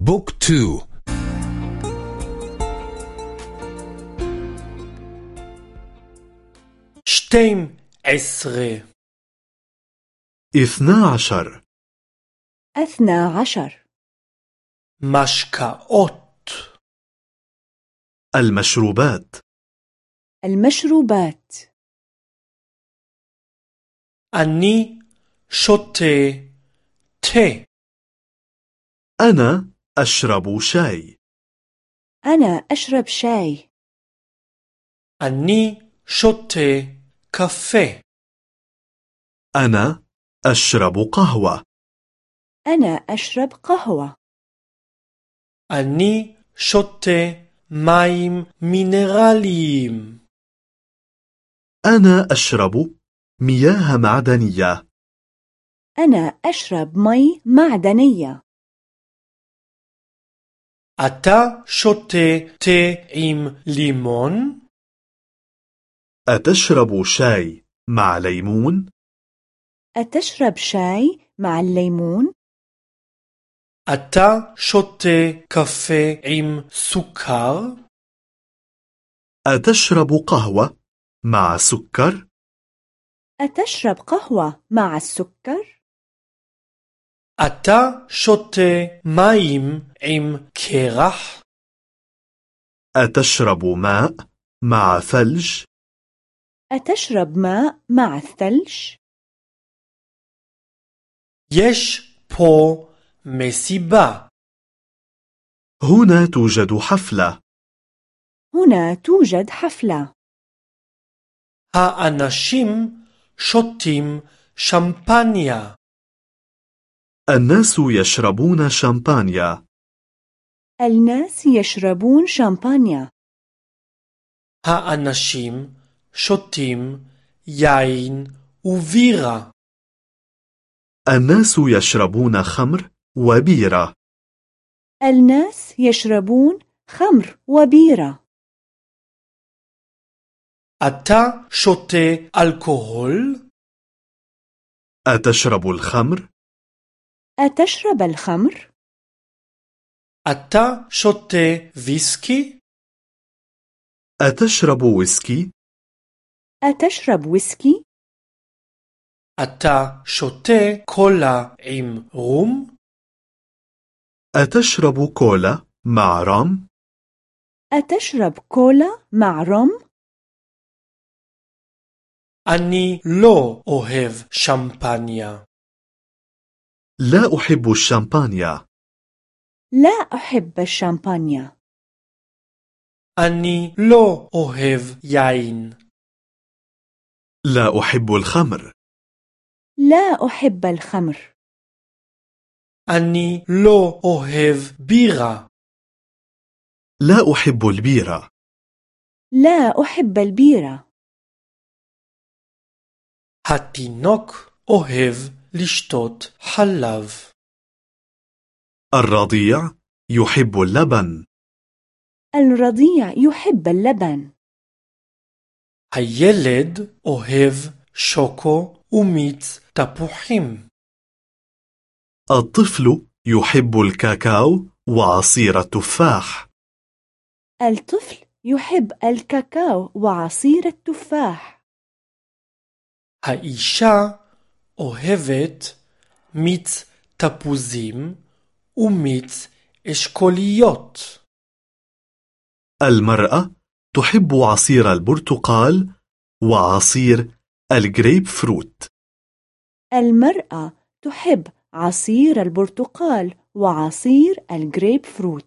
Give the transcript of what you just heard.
book two שתים עשרה اثنى عشر اثنى عشر משקאות المشروبات المشروبات אני שותה תה أنا أشرب شاي. أنا أشرب شاي. אני שותה קפה أنا أشرب قهوة. أنا أشرب قهوة. אני שותה מים מינרליים أنا أشرب مياه معدنية. أنا أشرب مي معدنية. אתה שותה תה עם לימון? أتشرب شاي مع ليمون؟ أتشرب شاي مع الليمون؟ אתה שותה קפה עם סוכר? أتشرب قهوة مع سكر؟ أتشرب قهوة مع السكر؟ אתה שותה מים עם קרח? أتشرب ماء مع ثلج؟ أتشرب ماء مع الثلج؟ יש פה מסיבה. هنا توجد حفلة هنا توجد حفلة האנשים שותים שמפניה. الناس يشربون شامبانيا الناس يشربون شامبانيا האנשים שותים יין ובירה. الناس يشربون خمر وبيرة الناس يشربون خمر وبيرة אתה שותה אלכוהול? أتشرب الخمر؟ أتشرب الخمر؟ أتا شوتي ويسكي؟ أتشرب ويسكي؟ أتشرب ويسكي؟ أتا شوتي كولا إم روم؟ أتشرب كولا مع رم؟ أتشرب كولا مع رم؟ أني لو أوهب شامبانيا لا أحب الشامبانيا. لا أحب الشامبانيا. أني لو أحب يين لا أحب الخمر. لا أحب الخمر. أني لو أحب بيرة. لا أحب البيرة. لا أحب البيرة. التينوك أحب לשתות חלב. الرضيع يحب اللبن الرضيع يحب اللبن הילד אוהב שוקו ומיץ תפוחים. الطفل يحب الكاكاو وعصير التفاح الطفل يحب الكاكاو وعصير التفاح האישה אוהבת מיץ תפוזים ומיץ אשכוליות. المرأة تحب عصير البرتقال وعصير الجريب فروت المرأة تحب عصير البرتقال وعصير الجريب فروت